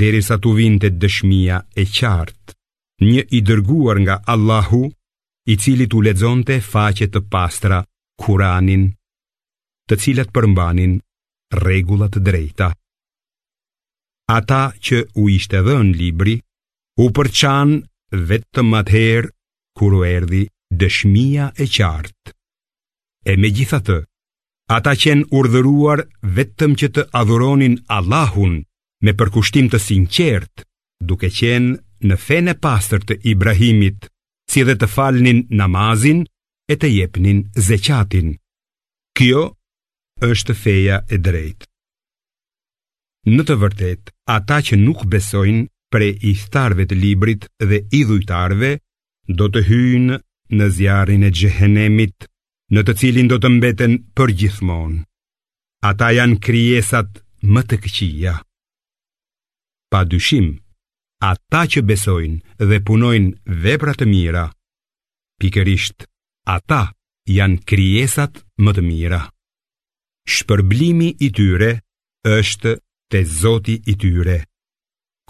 derisa t'u vinte dëshmia e qartë, një i dërguar nga Allahu, i cili t'u lexonte faqe të pastra Kur'anin, të cilat përmbanin rregulla të drejta. Ata që u ishte dhënë libri u përçanë vetëm atëherë kur u erdhi dëshmia e qartë. E megjithatë, Ata qenë urdhëruar vetëm që të adhuronin Allahun me përkushtim të sinqertë, duke qenë në fenë e pastër të Ibrahimit, si dhe të falnin namazin e të jepnin zeqatin. Kjo është feja e drejtë. Në të vërtetë, ata që nuk besojnë prej ithtarëve të librit dhe idhujtarëve, do të hyjnë në zjarrin e xhehenemit në të cilin do të mbeten përgjithmonë. Ata janë krijesat më të këqija. Pa dyshim, ata që besojnë dhe punojnë vepra të mira, pikërisht ata janë krijesat më të mira. Shpërblimi i tyre është te Zoti i tyre.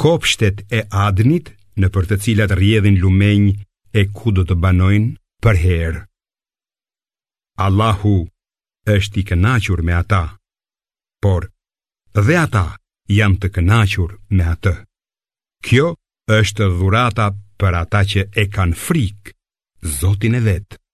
Kopshtet e Adnit nëpër të cilat rrjedhin lumenj e ku do të banojnë përherë. Allahu është i kënaqur me ata, por dhe ata janë të kënaqur me atë. Kjo është dhurata për ata që e kanë frikë Zotin e vet.